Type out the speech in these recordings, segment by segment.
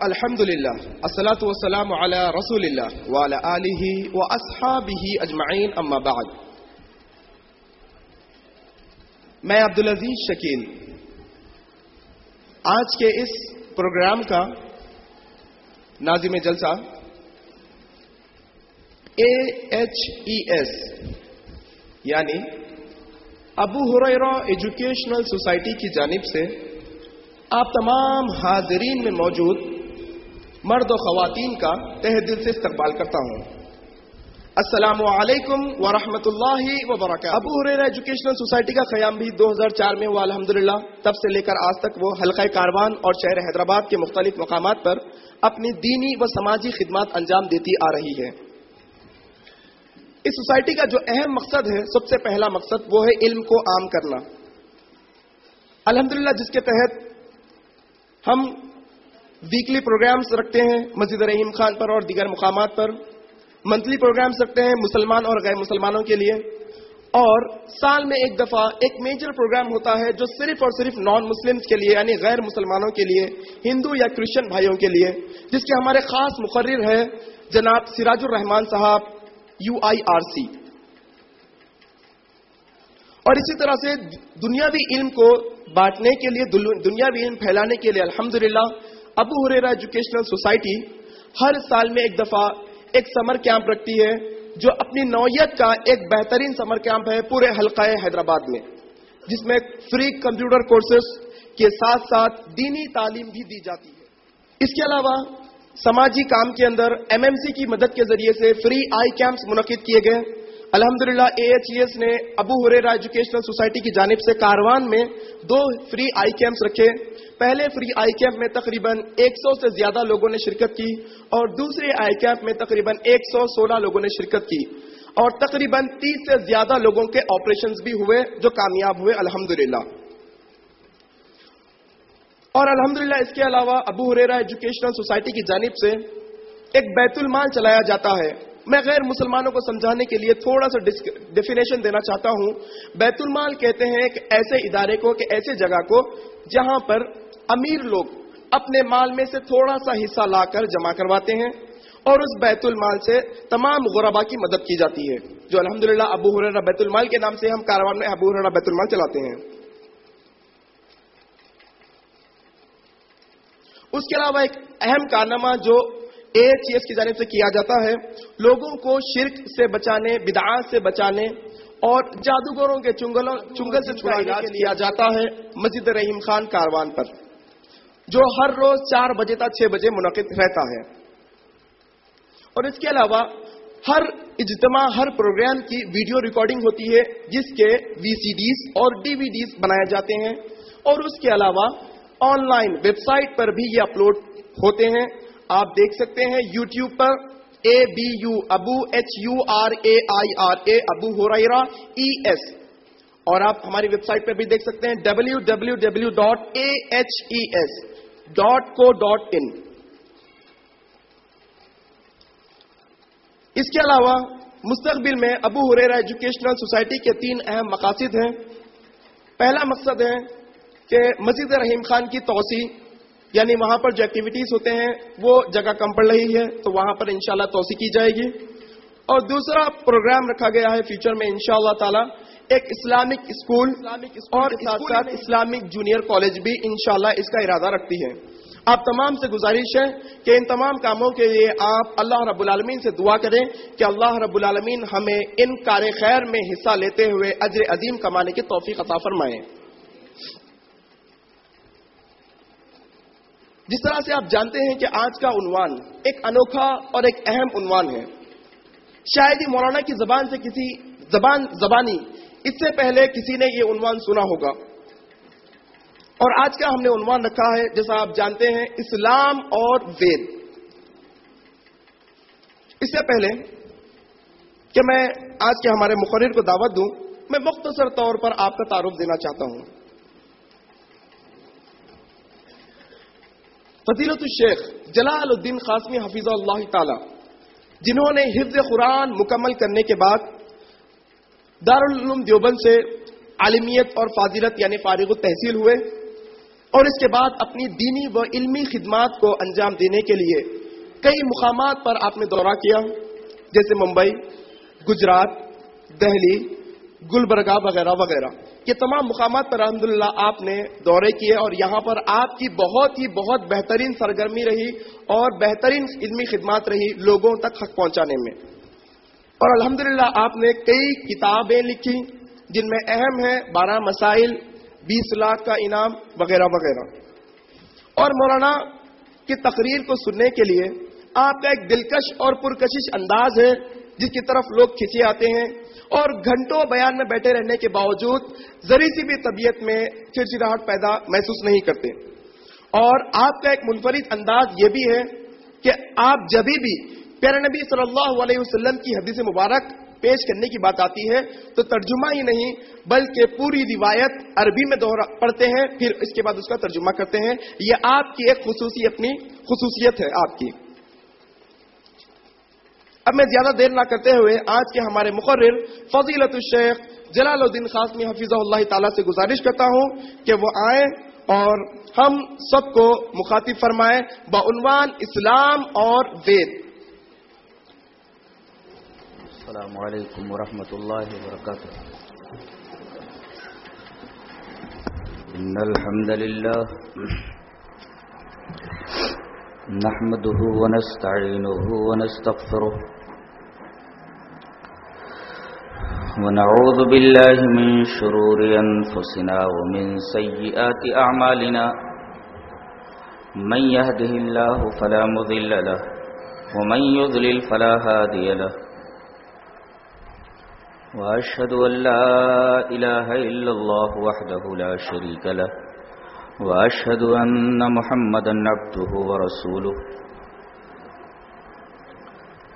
الحمد للہ السلاۃ والسلام علی رسول اللہ وعلی آلہ و اصحابہ اجمعین، اما بعد. میں عبدالعزیز شکیل، آج کے اس پروگرام کا ناظم جلسہ اے ایچ ای ایس یعنی ابو ہریرہ ایجوکیشنل سوسائٹی کی جانب سے آپ تمام حاضرین میں موجود مرد و خواتین کا تہ دل سے استقبال کرتا ہوں۔ السلام علیکم ورحمۃ اللہ وبرکاتہ۔ ابو حریر ایجوکیشنل سوسائٹی کا قیام بھی دو ہزار چار میں ہوا، الحمدللہ۔ تب سے لے کر آج تک وہ حلقہ کاروان اور شہر حیدرآباد کے مختلف مقامات پر اپنی دینی و سماجی خدمات انجام دیتی آ رہی ہے۔ اس سوسائٹی کا جو اہم مقصد ہے، سب سے پہلا مقصد وہ ہے علم کو عام کرنا۔ الحمدللہ، جس کے تحت ہم ویکلی پروگرامز رکھتے ہیں مسجد رحیم خان پر اور دیگر مقامات پر۔ منتھلی پروگرامز رکھتے ہیں مسلمان اور غیر مسلمانوں کے لیے۔ اور سال میں ایک دفعہ ایک میجر پروگرام ہوتا ہے جو صرف اور صرف نان مسلمز کے لیے یعنی غیر مسلمانوں کے لیے، ہندو یا کرسچن بھائیوں کے لیے، جس کے ہمارے خاص مقرر ہے جناب سراج الرحمان صاحب یو آئی آر سی اور اسی طرح سے دنیاوی علم کو بانٹنے کے لیے، دنیاوی علم پھیلانے کے لیے الحمدللہ ابو ہریرا ایجوکیشنل سوسائٹی ہر سال میں ایک دفعہ ایک سمر کیمپ رکھتی ہے، جو اپنی نوعیت کا ایک بہترین سمر کیمپ ہے پورے حلقہ حیدرآباد میں، جس میں فری کمپیوٹر کورسز کے ساتھ ساتھ دینی تعلیم بھی دی جاتی ہے۔ اس کے علاوہ سماجی کام کے اندر ایم ایم سی کی مدد کے ذریعے سے فری آئی کیمپس منعقد کیے گئے۔ الحمدللہ اے ایچ ایس نے ابو ہریرا ایجوکیشنل سوسائٹی کی جانب سے کاروان میں دو فری آئی کیمپس رکھے۔ پہلے فری آئی کیمپ میں تقریباً ایک سو سے زیادہ لوگوں نے شرکت کی اور دوسرے آئی کیمپ میں تقریباً ایک سو سولہ لوگوں نے شرکت کی اور تقریباً تیس سے زیادہ لوگوں کے آپریشنز بھی ہوئے جو کامیاب ہوئے۔ الحمدللہ۔ اور الحمدللہ اس کے علاوہ ابو ہریرا ایجوکیشنل سوسائٹی کی جانب سے ایک بیت المال چلایا جاتا ہے۔ میں غیر مسلمانوں کو سمجھانے کے لیے تھوڑا سا ڈیفینیشن دینا چاہتا ہوں۔ بیت المال کہتے ہیں ایک ایسے ادارے کو، کہ ایسے جگہ کو جہاں پر امیر لوگ اپنے مال میں سے تھوڑا سا حصہ لا کر جمع کرواتے ہیں اور اس بیت المال سے تمام غربا کی مدد کی جاتی ہے، جو الحمدللہ ابو حرا بیت المال کے نام سے ہم کاروان میں ابو حرا بیت المال چلاتے ہیں۔ اس کے علاوہ ایک اہم کارنامہ جو ایچ ایس کی جانب سے کیا جاتا ہے لوگوں کو شرک سے بچانے بدعات سے بچانے اور جادوگروں کے چنگل سے چھڑانے کے لیا جاتا ہے مسجد رحیم خان کاروان پر جو ہر روز چار بجے تک چھ بجے منعقد رہتا ہے۔ اور اس کے علاوہ ہر اجتماع ہر پروگرام کی ویڈیو ریکارڈنگ ہوتی ہے جس کے وی سی ڈیز اور ڈی وی ڈیز بنائے جاتے ہیں۔ اور اس کے علاوہ آن لائن ویب سائٹ پر بھی یہ اپلوڈ ہوتے ہیں۔ آپ دیکھ سکتے ہیں YouTube per B U Abu H U R A I R A Abu Hurairah E S S اور آپ ہماری ویب سائٹ پہ بھی دیکھ سکتے ہیں W W W dot A H E S dot co dot in اس کے علاوہ مستقبل میں ابو ہریرا ایجوکیشنل سوسائٹی کے تین اہم مقاصد ہیں۔ پہلا مقصد ہے کہ مسجد رحیم خان کی توسیع یعنی وہاں پر جو ایکٹیویٹیز ہوتے ہیں، وہ جگہ کم پڑ رہی ہے، تو وہاں پر انشاءاللہ توسیع کی جائے گی۔ اور دوسرا پروگرام رکھا گیا ہے فیوچر میں انشاءاللہ تعالی، ایک اسلامک اسکول اور ساتھ ساتھ اسلامک جونیئر کالج بھی انشاءاللہ اس کا ارادہ رکھتی ہے۔ آپ تمام سے گزارش ہے کہ ان تمام کاموں کے لیے آپ اللہ رب العالمین سے دعا کریں کہ اللہ رب العالمین ہمیں ان کار خیر میں حصہ لیتے ہوئے اجر عظیم کمانے کی توفیق عطا فرمائیں جس طرح سے آپ جانتے ہیں کہ آج کا عنوان ایک انوکھا اور ایک اہم عنوان ہے، شاید ہی مولانا کی زبان سے کسی زبان، زبانی، اس سے پہلے کسی نے یہ عنوان سنا ہوگا۔ اور آج کا ہم نے عنوان رکھا ہے، جیسا آپ جانتے ہیں، اسلام اور وید۔ اس سے پہلے کہ میں آج کے ہمارے مقرر کو دعوت دوں، میں مختصر طور پر آپ کا تعارف دینا چاہتا ہوں۔ فضیلت الشیخ جلال الدین قاسمی حفیظ اللہ تعالی، جنہوں نے حفظ قرآن مکمل کرنے کے بعد دارالعلوم دیوبند سے عالمیت اور فاضلت یعنی فارغ التحصیل ہوئے اور اس کے بعد اپنی دینی و علمی خدمات کو انجام دینے کے لیے کئی مقامات پر آپ نے دورہ کیا، جیسے ممبئی، گجرات، دہلی، گلبرگہ وغیرہ وغیرہ۔ یہ تمام مقامات پر الحمد آپ نے دورے کیے اور یہاں پر آپ کی بہت ہی بہت بہترین سرگرمی رہی اور بہترین علمی خدمات رہی لوگوں تک حق پہنچانے میں۔ اور الحمد آپ نے کئی کتابیں لکھی جن میں اہم ہے بارہ مسائل، بیس لاکھ کا انعام وغیرہ وغیرہ۔ اور مولانا کی تقریر کو سننے کے لیے آپ کا ایک دلکش اور پرکشش انداز ہے، جس کی طرف لوگ کھینچے آتے ہیں۔ اور گھنٹوں بیان میں بیٹھے رہنے کے باوجود ذری سی بھی طبیعت میں چڑچڑاہٹ پیدا محسوس نہیں کرتے۔ اور آپ کا ایک منفرد انداز یہ بھی ہے کہ آپ جبھی بھی پیارے نبی صلی اللہ علیہ وسلم کی حدیث مبارک پیش کرنے کی بات آتی ہے تو ترجمہ ہی نہیں بلکہ پوری روایت عربی میں دوہرا پڑھتے ہیں، پھر اس کے بعد اس کا ترجمہ کرتے ہیں۔ یہ آپ کی ایک خصوصی اپنی خصوصیت ہے، آپ کی۔ اب میں زیادہ دیر نہ کرتے ہوئے آج کے ہمارے مقرر فضیلت الشیخ جلال الدین خاصمی حفیظ اللہ تعالی سے گزارش کرتا ہوں کہ وہ آئیں اور ہم سب کو مخاطب فرمائیں بعنوان اسلام اور وید السلام علیکم ورحمۃ اللہ وبرکاتہ۔ ان الحمد للہ نحمده ونستعينه ونستغفره ونعوذ بالله من شرور أنفسنا ومن سيئات أعمالنا. من يهده الله فلا مذل له، ومن يذلل فلا هادي له. وأشهد أن لا إله إلا الله وحده لا شريك له، وأشهد أن محمدا عبده ورسوله.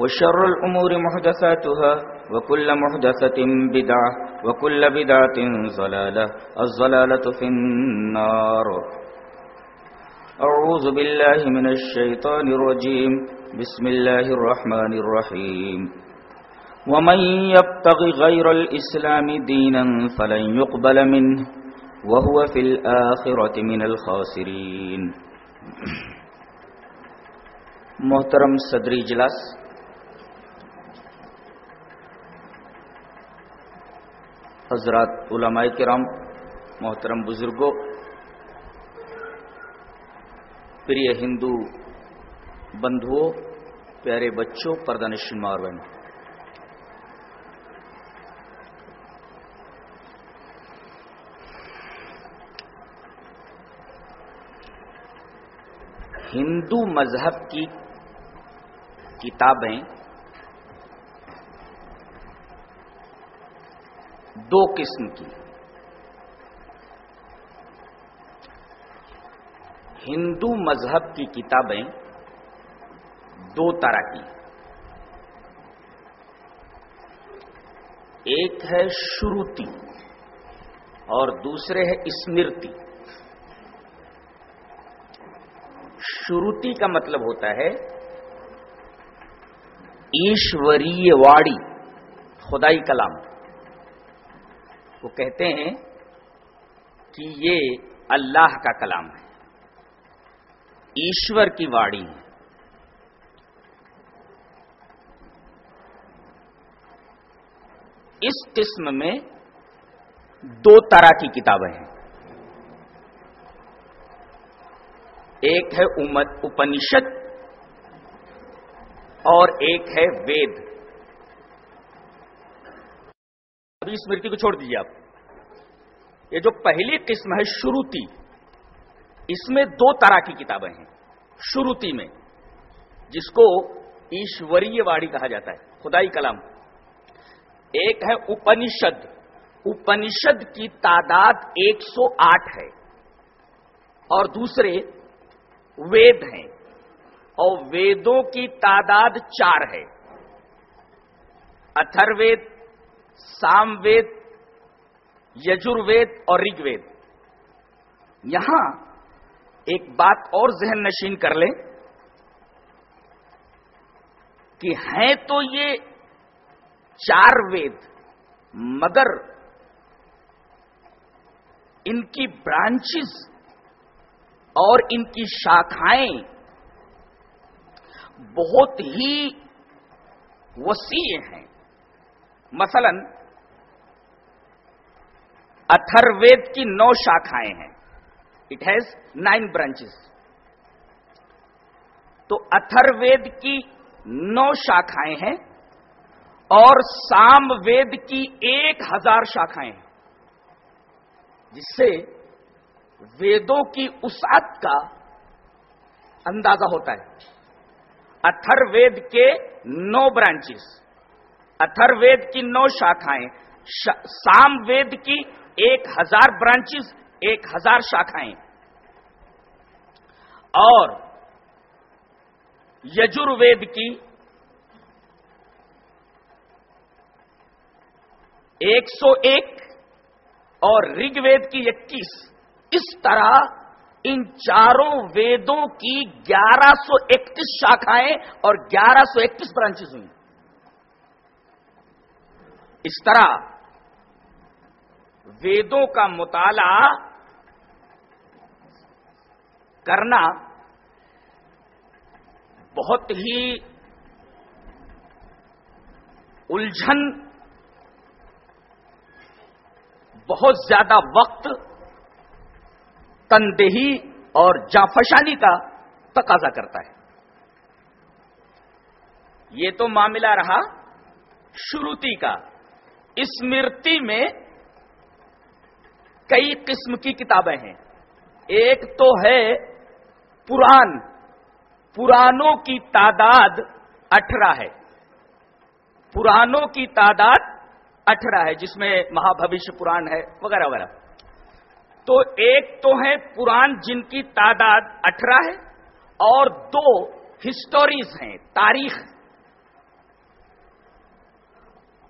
وشر الأمور محدثاتها وكل محدثة بدعة وكل بدعة ظلالة الظلالة في النار. أعوذ بالله من الشيطان الرجيم. بسم الله الرحمن الرحيم. ومن يبتغ غير الإسلام دينا فلن يقبل منه وهو في الآخرة من الخاسرين. محترم صدری اجلاس حضرات علماء کرام، محترم بزرگوں، پریہ ہندو بندھو پیارے بچوں پردنشن مارون ہندو مذہب کی کتابیں دو قسم کی۔ ہندو مذہب کی کتابیں دو طرح کی۔ ایک ہے شروتی اور دوسرے ہے اسمرتی۔ شروتی کا مطلب ہوتا ہے ایشوری واڑی، خدائی کلام۔ وہ کہتے ہیں کہ یہ اللہ کا کلام ہے، ایشور کی واڑی ہے۔ اس قسم میں دو طرح کی کتابیں ہیں۔ ایک ہے اپنشد اور ایک ہے وید۔ ابھی اسمرتی کو چھوڑ دیجیے آپ۔ یہ جو پہلی قسم ہے شروتی اس میں دو طرح کی کتابیں ہیں۔ شروتی میں، جس کو ایشوری واڑی کہا جاتا ہے، خدائی کلام۔ ایک ہے اپنشد اپنشد کی تعداد ایک سو آٹھ ہے۔ اور دوسرے وید ہیں۔ اور ویدوں کی تعداد چار ہے۔ اتھر وید سام وید یجروید اور رگ وید یہاں ایک بات اور ذہن نشین کر لیں کہ ہیں تو یہ چار وید مگر ان کی برانچز اور ان کی شاخائیں بہت ہی وسیع ہیں مثلا اتھر وید کی نو شاخائیں ہیں۔ اٹ ہیز نائن برانچز تو اتھر وید کی نو شاخائیں ہیں اور سام وید کی ایک ہزار شاخائیں ہیں۔ جس سے ویدوں کی اسعت کا اندازہ ہوتا ہے۔ اتھر وید کے نو برانچز اتھر وید کی نو شاخائیں سام وید کی ایک ہزار برانچز، ایک ہزار شاخائیں اور یجروید کی ایک سو ایک اور رگ وید کی اکیس۔ اس طرح ان چاروں ویدوں کی گیارہ سو اکتیس شاخائیں اور گیارہ سو اکتیس برانچز ہوئی اس طرح ویدوں کا مطالعہ کرنا بہت ہی الجھن، بہت زیادہ وقت، تندہی اور جافشانی کا تقاضا کرتا ہے۔ یہ تو معاملہ رہا شروتی کا۔ اسمرتی میں کئی قسم کی کتابیں ہیں۔ ایک تو ہے پران پرانوں کی تعداد اٹھارہ ہے۔ پرانوں کی تعداد اٹھارہ ہے، جس میں مہابھوش پران ہے، وغیرہ وغیرہ۔ تو ایک تو ہے پران جن کی تعداد اٹھارہ ہے اور دو ہسٹوریز ہیں، تاریخ۔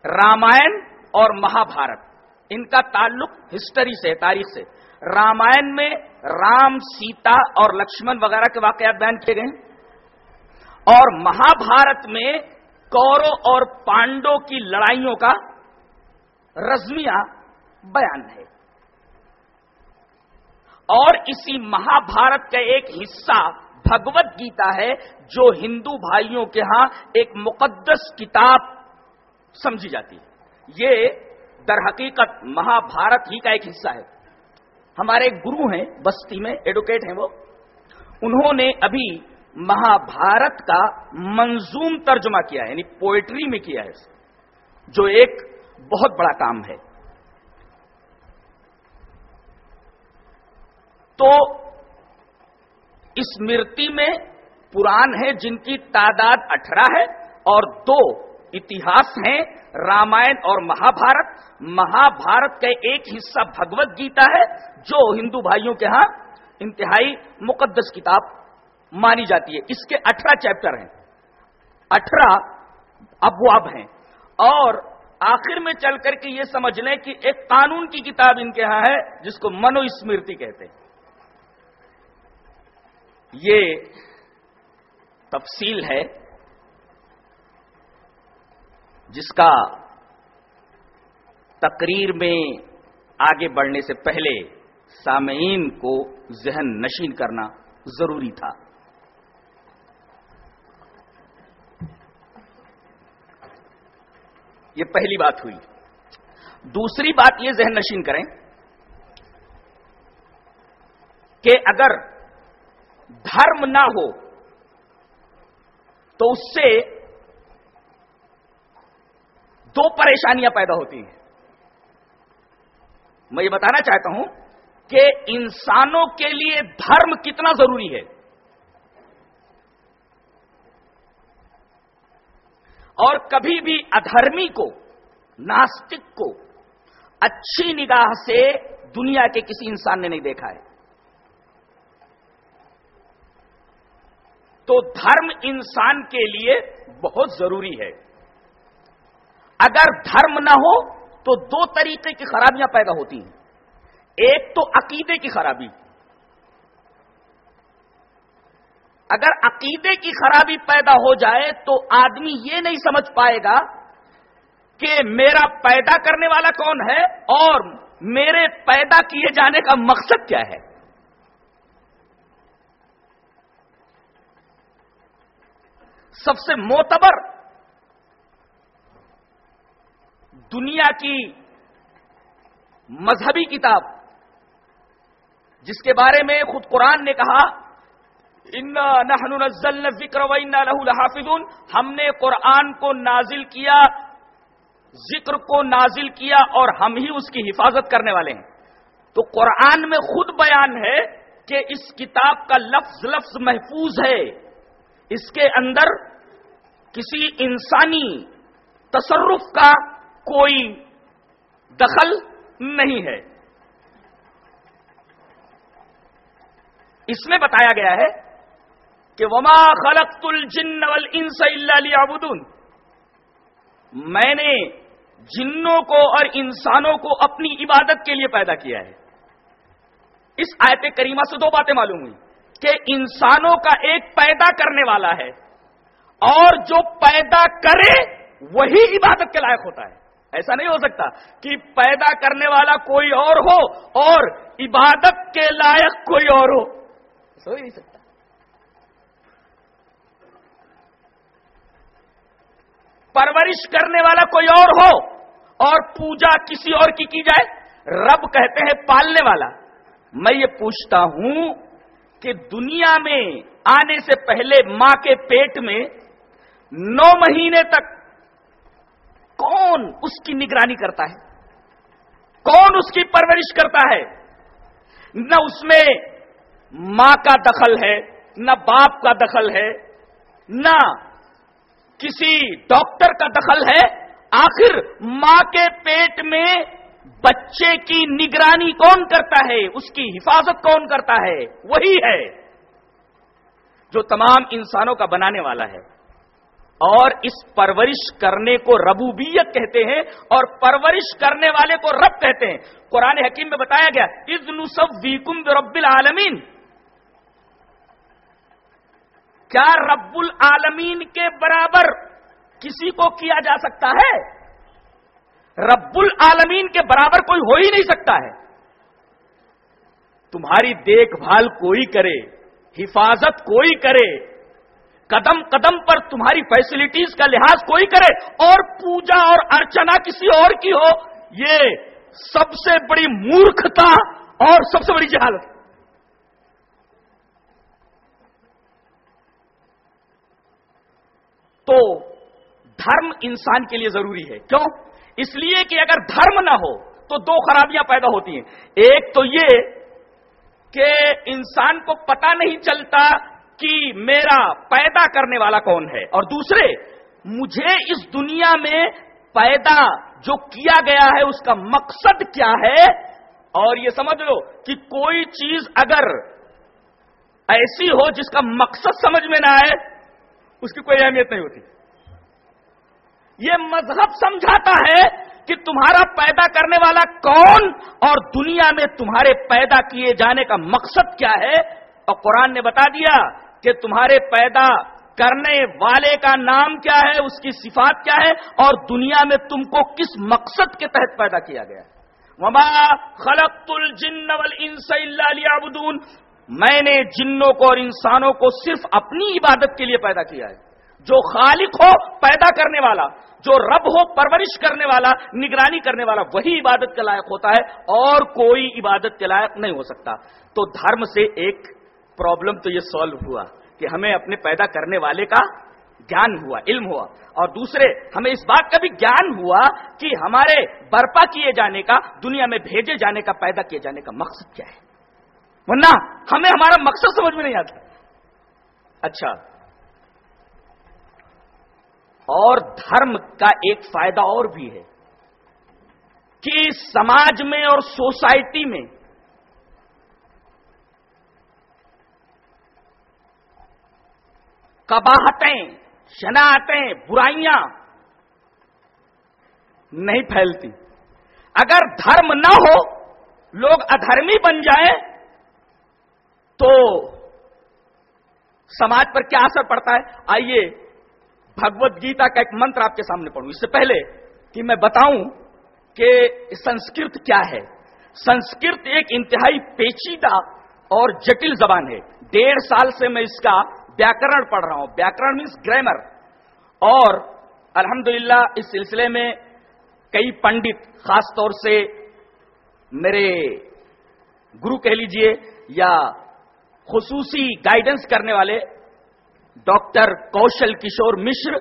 رامائن اور مہابھارت۔ ان کا تعلق ہسٹری سے، تاریخ سے۔ رامائن میں رام، سیتا اور لکشمن وغیرہ کے واقعات بیان کیے گئے اور مہابھارت میں کورو اور پانڈو کی لڑائیوں کا رزمیہ بیان ہے۔ اور اسی مہا بھارت کا ایک حصہ بھگوت گیتا ہے، جو ہندو بھائیوں کے ہاں ایک مقدس کتاب سمجھی جاتی ہے۔ یہ در حقیقت مہا بھارت ہی کا ایک حصہ ہے۔ ہمارے گرو ہیں، بستی میں ایڈوکیٹ ہیں وہ۔ انہوں نے ابھی مہا بھارت کا منظوم ترجمہ کیا ہے یعنی پوئٹری میں کیا ہے۔ جو ایک بہت بڑا کام ہے۔ تو اسمرتی میں پران ہے جن کی تعداد اٹھارہ ہے اور دو اتہاس ہیں، رامائن اور مہابھارت۔ مہابھارت کا ایک حصہ بھگوت گیتا ہے، جو ہندو بھائیوں کے ہاں انتہائی مقدس کتاب مانی جاتی ہے۔ اس کے اٹھارہ چیپٹر ہیں۔ اٹھارہ ابواب ہیں۔ اور آخر میں چل کر کے یہ سمجھ لیں کہ ایک قانون کی کتاب ان کے ہاں ہے، جس کو منو اسمرتی کہتے ہیں۔ یہ تفصیل ہے۔ جس کا تقریر میں آگے بڑھنے سے پہلے سامعین کو ذہن نشین کرنا ضروری تھا۔ یہ پہلی بات ہوئی۔ دوسری بات یہ ذہن نشین کریں کہ اگر دھرم نہ ہو تو اس سے دو پریشانیاں پیدا ہوتی ہیں۔ میں یہ بتانا چاہتا ہوں کہ انسانوں کے لیے دھرم کتنا ضروری ہے۔ اور کبھی بھی ادھرمی کو ناستک کو اچھی نگاہ سے دنیا کے کسی انسان نے نہیں دیکھا ہے۔ تو دھرم انسان کے لیے بہت ضروری ہے۔ اگر دھرم نہ ہو تو دو طریقے کی خرابیاں پیدا ہوتی ہیں۔ ایک تو عقیدے کی خرابی۔ اگر عقیدے کی خرابی پیدا ہو جائے تو آدمی یہ نہیں سمجھ پائے گا کہ میرا پیدا کرنے والا کون ہے اور میرے پیدا کیے جانے کا مقصد کیا ہے۔ سب سے موتبر دنیا کی مذہبی کتاب، جس کے بارے میں خود قرآن نے کہا نزلنا ذکر ونا لہو لحافظون ہم نے قرآن کو نازل کیا، ذکر کو نازل کیا اور ہم ہی اس کی حفاظت کرنے والے ہیں۔ تو قرآن میں خود بیان ہے کہ اس کتاب کا لفظ لفظ محفوظ ہے۔ اس کے اندر کسی انسانی تصرف کا کوئی دخل نہیں ہے۔ اس میں بتایا گیا ہے کہ وما خلق الجن والانس الا ليعبدون۔ میں نے جنوں کو اور انسانوں کو اپنی عبادت کے لیے پیدا کیا ہے۔ اس آیت کریمہ سے دو باتیں معلوم ہوئی کہ انسانوں کا ایک پیدا کرنے والا ہے اور جو پیدا کرے وہی عبادت کے لائق ہوتا ہے۔ ایسا نہیں ہو سکتا کہ پیدا کرنے والا کوئی اور ہو اور عبادت کے لائق کوئی اور ہو۔ سو نہیں سکتا۔ پرورش کرنے والا کوئی اور ہو اور پوجا کسی اور کی کی جائے، رب کہتے ہیں پالنے والا۔ میں یہ پوچھتا ہوں کہ دنیا میں آنے سے پہلے ماں کے پیٹ میں نو مہینے تک کون اس کی نگرانی کرتا ہے؟ کون اس کی پرورش کرتا ہے؟ نہ اس میں ماں کا دخل ہے، نہ باپ کا دخل ہے، نہ کسی ڈاکٹر کا دخل ہے۔ آخر ماں کے پیٹ میں بچے کی نگرانی کون کرتا ہے؟ اس کی حفاظت کون کرتا ہے؟ وہی ہے جو تمام انسانوں کا بنانے والا ہے۔ اور اس پرورش کرنے کو ربوبیت کہتے ہیں اور پرورش کرنے والے کو رب کہتے ہیں۔ قرآن حکیم میں بتایا گیا از نصب ویکم رب العالمین کیا رب العالمین کے برابر کسی کو کیا جا سکتا ہے؟ رب العالمین کے برابر کوئی ہو ہی نہیں سکتا ہے۔ تمہاری دیکھ بھال کوئی کرے، حفاظت کوئی کرے قدم قدم پر تمہاری فیسلٹیز کا لحاظ کوئی کرے اور پوجا اور ارچنا کسی اور کی ہو، یہ سب سے بڑی مورکھتا اور سب سے بڑی جہالت۔ تو دھرم انسان کے لیے ضروری ہے۔ کیوں؟ اس لیے کہ اگر دھرم نہ ہو تو دو خرابیاں پیدا ہوتی ہیں۔ ایک تو یہ کہ انسان کو پتا نہیں چلتا کہ میرا پیدا کرنے والا کون ہے؟ اور دوسرے، مجھے اس دنیا میں پیدا جو کیا گیا ہے، اس کا مقصد کیا ہے؟ اور یہ سمجھ لو کہ کوئی چیز اگر ایسی ہو جس کا مقصد سمجھ میں نہ آئے، اس کی کوئی اہمیت نہیں ہوتی۔ یہ مذہب سمجھاتا ہے کہ تمہارا پیدا کرنے والا کون اور دنیا میں تمہارے پیدا کیے جانے کا مقصد کیا ہے؟ اور قرآن نے بتا دیا کہ تمہارے پیدا کرنے والے کا نام کیا ہے، اس کی صفات کیا ہے، اور دنیا میں تم کو کس مقصد کے تحت پیدا کیا گیا وما خلقت الجن والانس الا ليعبدون۔ میں نے جنوں کو اور انسانوں کو صرف اپنی عبادت کے لیے پیدا کیا ہے۔ جو خالق ہو، پیدا کرنے والا، جو رب ہو، پرورش کرنے والا، نگرانی کرنے والا، وہی عبادت کے لائق ہوتا ہے، اور کوئی عبادت کے لائق نہیں ہو سکتا۔ تو دھرم سے ایک پرابلم تو یہ سالو ہوا کہ ہمیں اپنے پیدا کرنے والے کا گیان ہوا، علم ہوا۔ اور دوسرے، ہمیں اس بات کا بھی گیان ہوا کہ ہمارے برپا کیے جانے کا، دنیا میں بھیجے جانے کا، پیدا کیے جانے کا مقصد کیا ہے؟ ورنہ ہمیں ہمارا مقصد سمجھ میں نہیں آتا۔ اچھا۔ اور دھرم کا ایک فائدہ اور بھی ہے کہ سماج میں اور سوسائٹی میں کباہتیں شناعتیں برائیاں نہیں پھیلتی۔ اگر دھرم نہ ہو، لوگ ادھرمی بن جائیں، تو سماج پر کیا اثر پڑتا ہے؟ آئیے، بھگوت گیتا کا ایک منتر آپ کے سامنے پڑھوں۔ اس سے پہلے کہ میں بتاؤں کہ سنسکرت کیا ہے۔ سنسکرت ایک انتہائی پیچیدہ اور جٹل زبان ہے۔ ڈیڑھ سال سے میں اس کا ویاکرن پڑھ رہا ہوں. ویاکرن مینس گرامر اور الحمدللہ اس سلسلے میں کئی پنڈت خاص طور سے میرے گرو کہہ لیجیے یا خصوصی گائیڈنس کرنے والے ڈاکٹر کوشل کشور مشر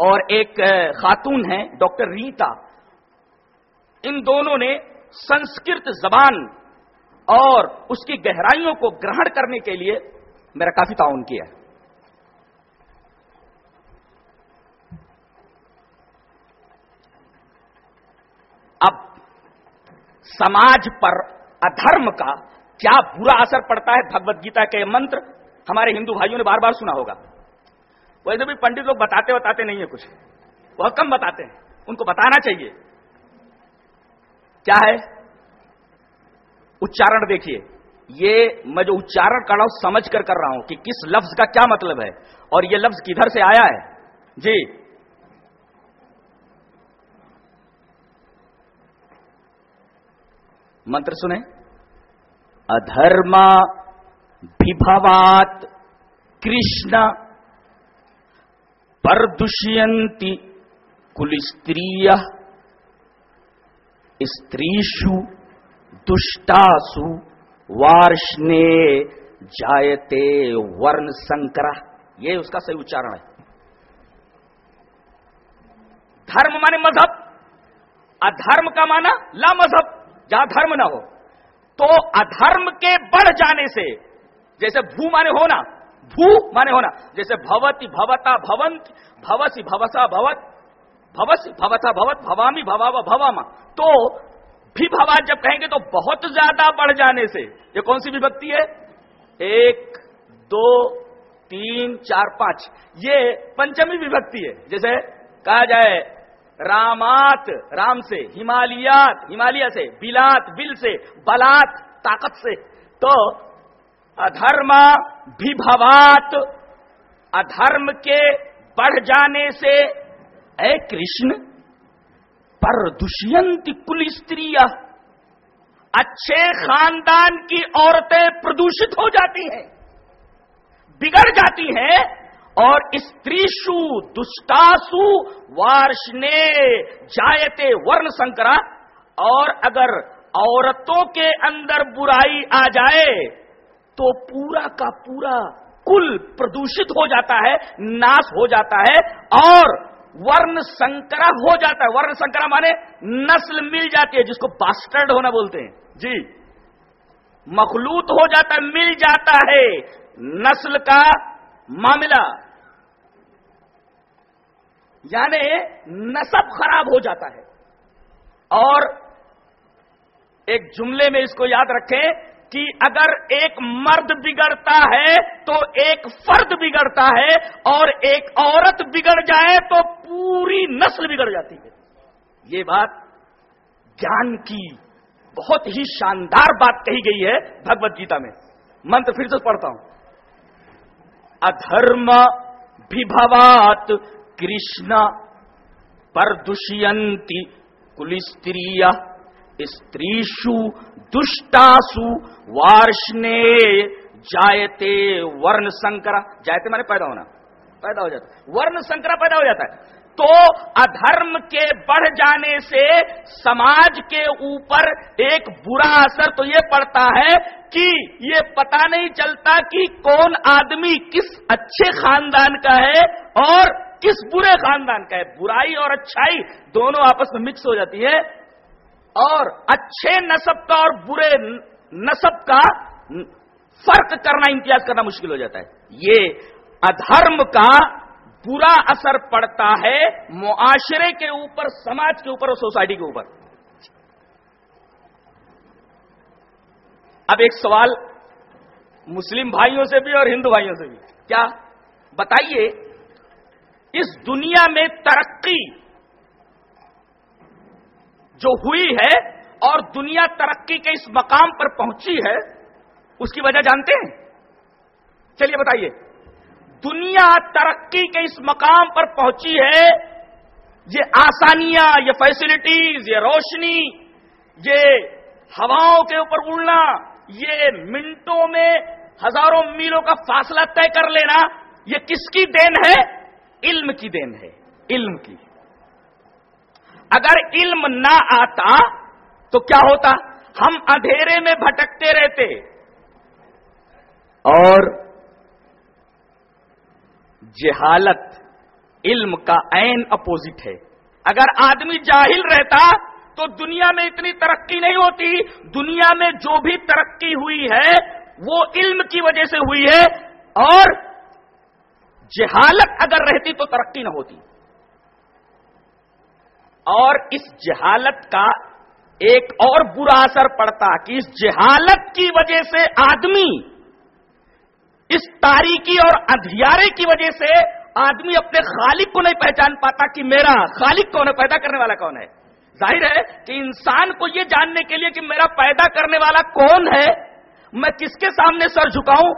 اور ایک خاتون ہیں، ڈاکٹر ریتا. ان دونوں نے سنسکرت زبان اور اس کی گہرائیوں کو گرہن کرنے کے لیے میرا کافی تعاون کیا ہے۔ اب سماج پر ادھرم کا کیا برا اثر پڑتا ہے بھگوت گیتا کے منتر ہمارے ہندو بھائیوں نے بار بار سنا ہوگا۔ ویسے بھی پنڈت لوگ بتاتے بتاتے نہیں ہیں کچھ۔ وہ کم بتاتے ہیں۔ ان کو بتانا چاہیے۔ کیا ہے؟ اچارن دیکھیے۔ یہ میں جو اچارن کر رہا ہوں سمجھ کر کر رہا ہوں کہ کس لفظ کا کیا مطلب ہے اور یہ لفظ کدھر سے آیا ہے؟ جی۔ منتر سنیں۔ ادھرما بھوات کرشن پردشینتی کل استری استریشو دشتاسو وارشنے جایتے ورن سنکرا یہ اس کا صحیح اچارن ہے۔ دھرم مانے مذہب، ادھرم کا مانا لا مذہب، جہاں دھرم نہ ہو۔ تو ادھرم کے بڑھ جانے سے، جیسے بھو مانے ہونا، بھو مانے ہونا، جیسے بھوتی، بھوتا، بھونت، بھوسی، بھوسا، بھوت، بھوسی بھوتا بھوت، بھوامی بھوا بھواما۔ تو بھی بھوات جب کہیں گے تو بہت زیادہ بڑھ جانے سے۔ یہ کون سی وبکتی ہے؟ ایک، دو، تین، چار، پانچ۔ یہ پنچمی وبکتی ہے۔ جیسے کہا جائے، رامات، رام سے، ہمالیات، ہمالیہ سے، بلات، بل سے، بلات، طاقت سے۔ تو ادھرم بھی بھوات، ادھرم کے بڑھ جانے سے، اے کرشن پر دشینت کل استری اچھے خاندان کی عورتیں پردوشت ہو جاتی ہیں، بگڑ جاتی ہیں اور استریشو، دشتاسو، وارشنے، جایتے ورن سنکرا اور اگر عورتوں کے اندر برائی آ جائے تو پورا کا پورا کل پردوشت ہو جاتا ہے، ناس ہو جاتا ہے اور ورن سنکرا ہو جاتا ہے۔ ورن سنکرا مانے نسل مل جاتی ہے، جس کو باسٹرڈ ہونا بولتے ہیں۔ جی۔ مخلوط ہو جاتا ہے، مل جاتا ہے۔ نسل کا معاملہ۔ یعنی نصب خراب ہو جاتا ہے۔ اور ایک جملے میں اس کو یاد رکھیں۔ کہ اگر ایک مرد بگڑتا ہے تو ایک فرد بگڑتا ہے اور ایک عورت بگڑ جائے تو پوری نسل بگڑ جاتی ہے۔ یہ بات جان کی بہت ہی شاندار بات کہی گئی ہے بھگوت گیتا میں۔ منتر پھر سے پڑھتا ہوں۔ ادھرم بھوات کرشن پر کلستری استریشو دشتاسو وارشنے جایتے ورن سنکرا جایتے مانے پیدا ہونا پیدا ہو جاتا ہے ورن سنکرا پیدا ہو جاتا ہے تو ادھرم کے بڑھ جانے سے سماج کے اوپر ایک برا اثر تو یہ پڑتا ہے کہ یہ پتا نہیں چلتا کہ کون آدمی کس اچھے خاندان کا ہے اور کس برے خاندان کا ہے برائی اور اچھائی دونوں آپس میں مکس ہو جاتی ہے اور اچھے نصب کا اور برے نصب کا فرق کرنا، امتیاز کرنا مشکل ہو جاتا ہے۔ یہ ادھرم کا برا اثر پڑتا ہے معاشرے کے اوپر، سماج کے اوپر اور سوسائٹی کے اوپر۔ اب ایک سوال مسلم بھائیوں سے بھی اور ہندو بھائیوں سے بھی۔ کیا بتائیے، اس دنیا میں ترقی جو ہوئی ہے اور دنیا ترقی کے اس مقام پر پہنچی ہے، اس کی وجہ جانتے ہیں؟ چلیے بتائیے، دنیا ترقی کے اس مقام پر پہنچی ہے، یہ آسانیاں، یہ فیسلٹیز یہ روشنی، یہ ہواؤں کے اوپر اڑنا، یہ منٹوں میں ہزاروں میلوں کا فاصلہ طے کر لینا، یہ کس کی دین ہے؟ علم کی دین ہے، علم کی۔ اگر علم نہ آتا تو کیا ہوتا؟ ہم اندھیرے میں بھٹکتے رہتے۔ اور جہالت علم کا عین اپوزٹ ہے۔ اگر آدمی جاہل رہتا تو دنیا میں اتنی ترقی نہیں ہوتی۔ دنیا میں جو بھی ترقی ہوئی ہے، وہ علم کی وجہ سے ہوئی ہے۔ اور جہالت اگر رہتی تو ترقی نہ ہوتی۔ اور اس جہالت کا ایک اور برا اثر پڑتا کہ اس جہالت کی وجہ سے آدمی اس تاریکی اور اندھیارے کی وجہ سے آدمی اپنے خالق کو نہیں پہچان پاتا کہ میرا خالق کون ہے، پیدا کرنے والا کون ہے۔ ظاہر ہے کہ انسان کو یہ جاننے کے لیے کہ میرا پیدا کرنے والا کون ہے، میں کس کے سامنے سر جھکاؤں؟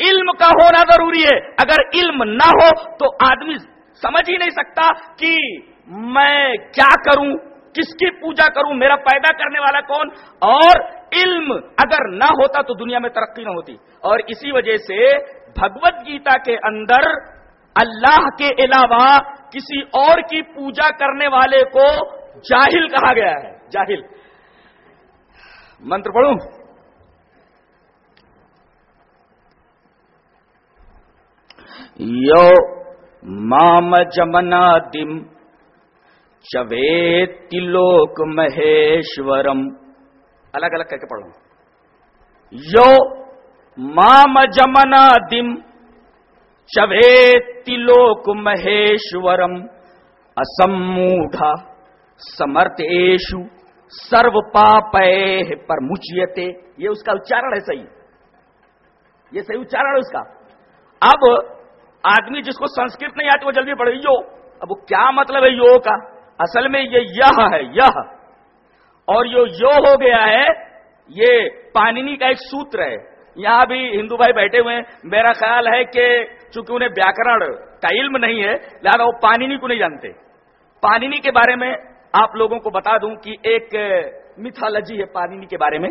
علم کا ہونا ضروری ہے۔ اگر علم نہ ہو تو آدمی سمجھ ہی نہیں سکتا کہ میں کیا کروں؟ کس کی پوجا کروں؟ میرا پیدا کرنے والا کون؟ اور علم اگر نہ ہوتا تو دنیا میں ترقی نہ ہوتی۔ اور اسی وجہ سے بھگوت گیتا کے اندر اللہ کے علاوہ کسی اور کی پوجا کرنے والے کو جاہل کہا گیا ہے۔ جاہل۔ منتر پڑھوں؟ یو مام جمنا دم چوے تلوک مہیشورم الگ الگ کر کے پڑھوں یو مام جمنا دم چوے تلوک مہیشورم اسموڈا سمرت ایشو سرو پاپ پر مچیتے یہ اس کا اچارن ہے صحیح یہ صحیح اچارن ہے اس کا اب آدمی جس کو سنسکرت نہیں آتی وہ جلدی پڑھے یو اب وہ کیا مطلب ہے یو کا اصل میں یہ یہ ہے یہ اور یہ یو ہو گیا ہے، یہ پانینی کا ایک سوتر ہے۔ یہاں بھی ہندو بھائی بیٹھے ہوئے ہیں۔ میرا خیال ہے کہ چونکہ انہیں ویاکرن کا علم نہیں ہے، لہٰذا وہ پانینی کو نہیں جانتے۔ پانینی کے بارے میں آپ لوگوں کو بتا دوں کہ ایک میتھالوجی ہے پانینی کے بارے میں،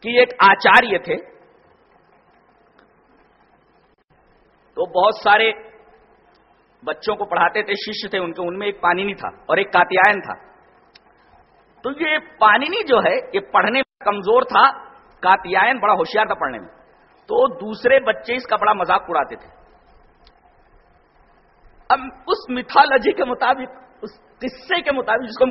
کہ ایک آچاریہ تھے۔ تو بہت سارے بچوں کو پڑھاتے تھے شیش تھے، ان کے ان میں ایک پانینی تھا اور ایک کاتیائن تھا۔ تو یہ پانینی جو ہے، یہ پڑھنے میں کمزور تھا، کاتیائن بڑا ہوشیار تھا پڑھنے میں۔ تو دوسرے بچے اس کا بڑا مذاق اڑاتے تھے۔ اب اس میتھالوجی کے مطابق، اس قصے کے مطابق جس کو ہم